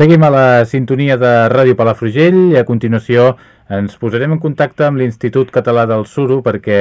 Seguim a la sintonia de Ràdio Palafrugell i a continuació ens posarem en contacte amb l'Institut Català del Suro perquè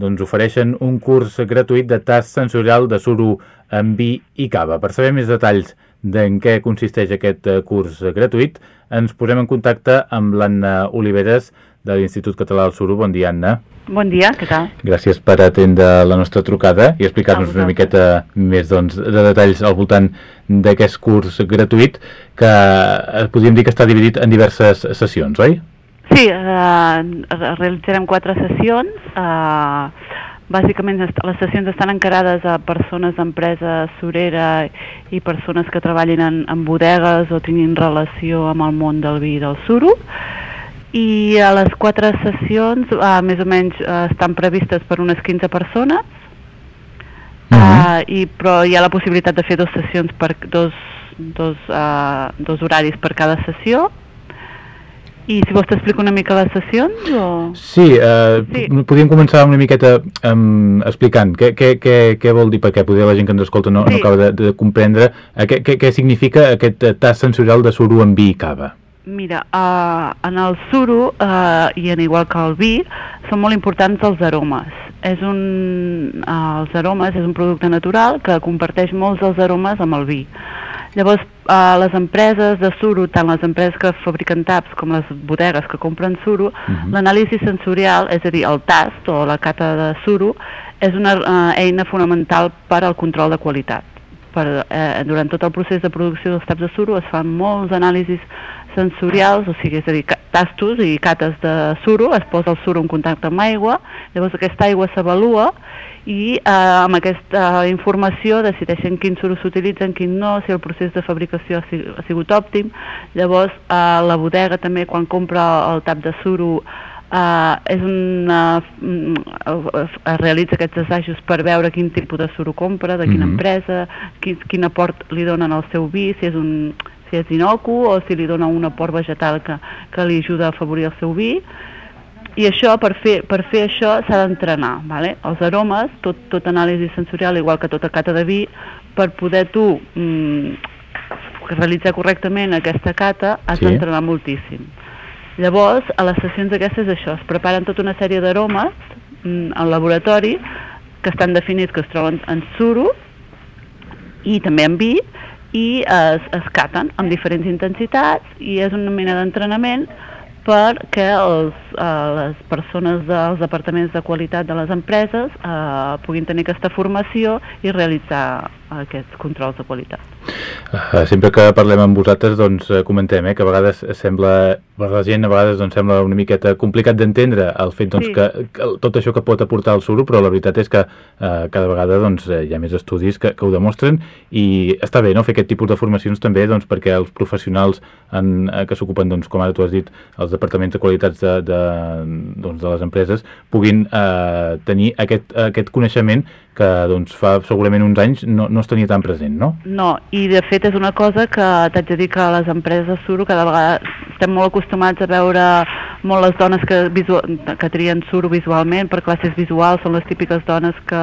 doncs, ofereixen un curs gratuït de tast sensorial de suro amb vi i cava. Per saber més detalls d'en què consisteix aquest eh, curs gratuït, ens posem en contacte amb l'Anna Oliveres de l'Institut Català del Suro. Bon dia, Anna. Bon dia, què tal? Gràcies per atendre la nostra trucada i explicar-nos una miqueta més doncs, de detalls al voltant d'aquest curs gratuït que eh, podríem dir que està dividit en diverses sessions, oi? Sí, eh, realitzarem quatre sessions. Eh, bàsicament les sessions estan encarades a persones d'empresa surera i persones que treballin en, en bodegues o tinguin relació amb el món del vi i del suro. I a les quatre sessions, eh, més o menys, eh, estan previstes per unes 15 persones, uh -huh. eh, i, però hi ha la possibilitat de fer dues sessions per dos, dos, uh, dos horaris per cada sessió, i si vols t'explico una mica les sessions o... Sí, eh, sí, podríem començar una miqueta um, explicant què, què, què, què vol dir, perquè poder la gent que ens escolta no, sí. no acaba de, de comprendre eh, què, què, què significa aquest tast sensorial de suro amb vi i cava. Mira, uh, en el suro, uh, i en igual que el vi, són molt importants els aromes. És un, uh, els aromes és un producte natural que comparteix molts dels aromes amb el vi. Llavors, eh, les empreses de suro, tant les empreses que fabriquen taps com les bodegues que compren suro, uh mhm. -huh. l'anàlisi sensorial, és a dir, el tast o la cata de suro, és una eh, eina fonamental per al control de qualitat. Per, eh, durant tot el procés de producció dels taps de suro es fan molts anàlisis sensorials, o sigui, és a dir, tastos i cates de suro, es posa el suro en contacte amb aigua, llavors aquesta aigua s'avalua i eh, amb aquesta informació decideixen quins suros s'utilitzen, quin no, si el procés de fabricació ha sigut òptim. Llavors, eh, la bodega també, quan compra el tap de suro, eh, és una, uh, es realitza aquests assajos per veure quin tipus de suro compra, de quina mm -hmm. empresa, quin, quin aport li donen al seu vi, si és un si és inocu o si li dona un aport vegetal que, que li ajuda a afavorir el seu vi i això, per fer, per fer això, s'ha d'entrenar. Vale? Els aromes, tot, tot anàlisi sensorial, igual que tota cata de vi, per poder tu mm, realitzar correctament aquesta cata, has sí. d'entrenar moltíssim. Llavors, a les sessions aquestes, això, es preparen tota una sèrie d'aromes mm, al laboratori que estan definits, que es troben en suro i també en vi, i es, es caten amb diferents intensitats i és una mena d'entrenament perquè els, eh, les persones dels departaments de qualitat de les empreses eh, puguin tenir aquesta formació i realitzar aquests controls de qualitat. Uh, sempre que parlem amb vosaltres doncs uh, comentem eh, que a vegades sembla per la gent a vegades doncs, sembla una miqueta complicat d'entendre el fet doncs, sí. que, que tot això que pot aportar el suro, però la veritat és que uh, cada vegada doncs, hi ha més estudis que, que ho demostren i està bé no, fer aquest tipus de formacions també doncs, perquè els professionals en, que s'ocupen, doncs, com ara tu has dit, els departaments de qualitats de, de, doncs, de les empreses puguin uh, tenir aquest, aquest coneixement que doncs, fa segurament uns anys no, no es tenia tan present, no? No, i de fet és una cosa que t'haig de dir que a les empreses de suro cada vegada estem molt acostumats a veure molt les dones que, visual, que trien suro visualment per classes visuals, són les típiques dones que,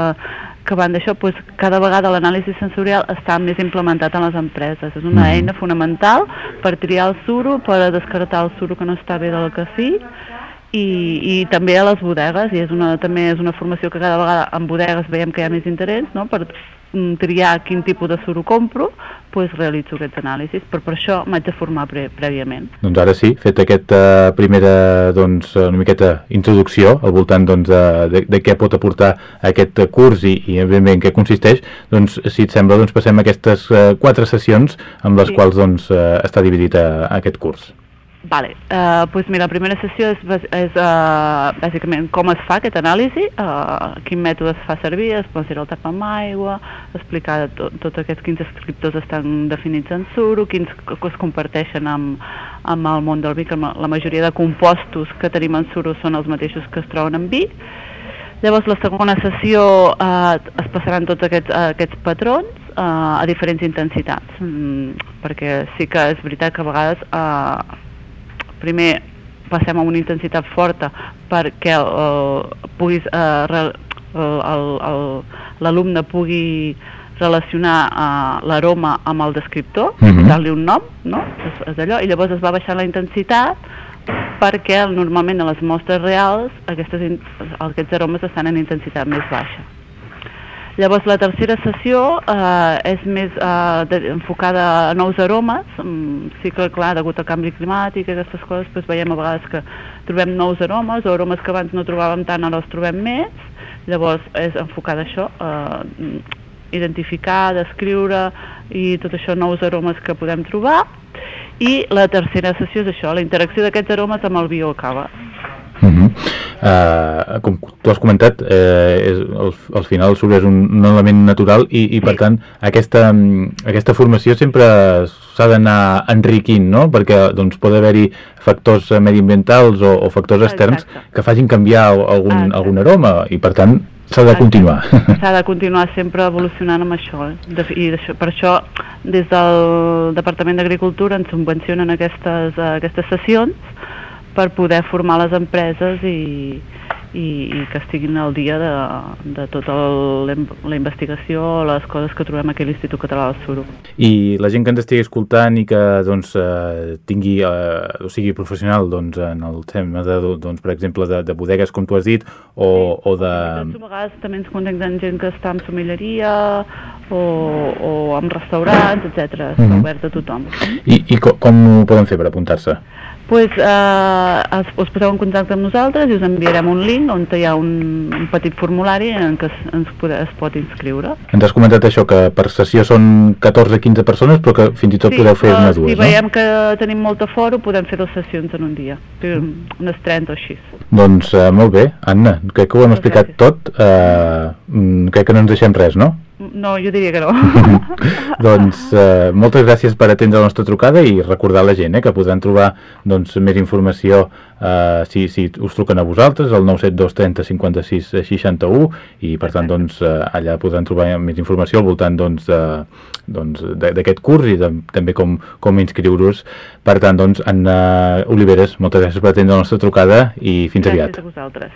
que van d'això, doncs cada vegada l'anàlisi sensorial està més implementat en les empreses. És una mm. eina fonamental per triar el suro, per descartar el suro que no està bé del que sí, i, i també a les bodegues, i és una, també és una formació que cada vegada en bodegues veiem que hi ha més interès, no? per mm, triar quin tipus de suro compro, pues realitzo aquests anàlisis, però per això m'haig de formar pre prèviament. Doncs ara sí, fet aquesta primera doncs, una miqueta introducció al voltant doncs, de, de, de què pot aportar aquest curs i, i evidentment en què consisteix, doncs si et sembla doncs, passem aquestes uh, quatre sessions amb les sí. quals doncs, uh, està dividit uh, aquest curs. Vale, uh, pues mira, la primera sessió és, és uh, bàsicament com es fa aquest anàlisi, uh, quin mètode es fa servir, es posa el tap amb aigua, explicar tot, tot aquests quins escriptors estan definits en suro, quins que es comparteixen amb, amb el món del vi, que la majoria de compostos que tenim en suro són els mateixos que es troben en vi. Llavors la segona sessió uh, es passaran tots aquests, aquests patrons uh, a diferents intensitats, mm, perquè sí que és veritat que a vegades uh, primer passem a una intensitat forta perquè uh, puguis uh, l'alumne pugui relacionar uh, l'aroma amb el descriptor, Mhm. posar-li un nom, no? És, és allò, i llavors es va baixar la intensitat perquè normalment a les mostres reals aquestes, aquests aromes estan en intensitat més baixa. Llavors la tercera sessió eh, és més eh, de, enfocada a nous aromes, mm, sí que clar, degut al canvi climàtic i aquestes coses doncs veiem a vegades que trobem nous aromes o aromes que abans no trobàvem tant ara els trobem més, llavors és enfocada a això, eh, identificar, descriure i tot això nous aromes que podem trobar i la tercera sessió és això, la interacció d'aquests aromes amb el biocava. Uh -huh. Uh, com tu has comentat, eh, és, al, al final sucre és un, un element natural i, i per tant aquesta, mm, aquesta formació sempre s'ha d'anar enriquint, no? Perquè doncs, pot haver-hi factors eh, mediambientals o, o factors externs Exacte. que facin canviar algun, Exacte. algun aroma i per tant s'ha de continuar. S'ha de continuar sempre evolucionant amb això. Eh? I això, per això, des del Departament d'Agricultura ens subvencionen aquestes, eh, aquestes sessions per poder formar les empreses i, i, i que estiguin al dia de, de tota la in- la investigació, les coses que trobem aquí a l'Institut Català del Suro. I la gent que ens estigui escoltant i que doncs, eh, tingui, eh, o sigui professional doncs, en el tema de, doncs, per exemple de, de bodegues com tu has dit o, o de... A vegades també ens contacten gent que està en somilleria o, o en restaurants, etc. Està Mhm. obert a tothom. I, i co com ho poden fer per apuntar-se? Pues, eh, es, us poseu en contacte amb nosaltres i us enviarem un link on hi ha un, un petit formulari en què es, ens es pot inscriure. Ens has comentat això, que per sessió són 14-15 persones, però que fins i tot podeu fer una si dues, veiem que tenim molta foro, podem fer dues sessions en un dia, unes 30 o així. no? Doncs eh, molt bé, Anna, crec que ho hem Moltes explicat gràcies. tot, eh, mm, crec que no ens deixem res, no? No, jo diria que no. doncs eh, moltes gràcies per atendre la nostra trucada i recordar a la gent eh, que podran trobar doncs, més informació eh, si, si us truquen a vosaltres al 972 30 56 61 i per tant doncs, eh, allà podran trobar més informació al voltant doncs, de- doncs, d'aquest curs i de, també com, com inscriure-us per tant doncs Anna Oliveres moltes gràcies per atendre la nostra trucada i fins Gràcies aviat a vosaltres.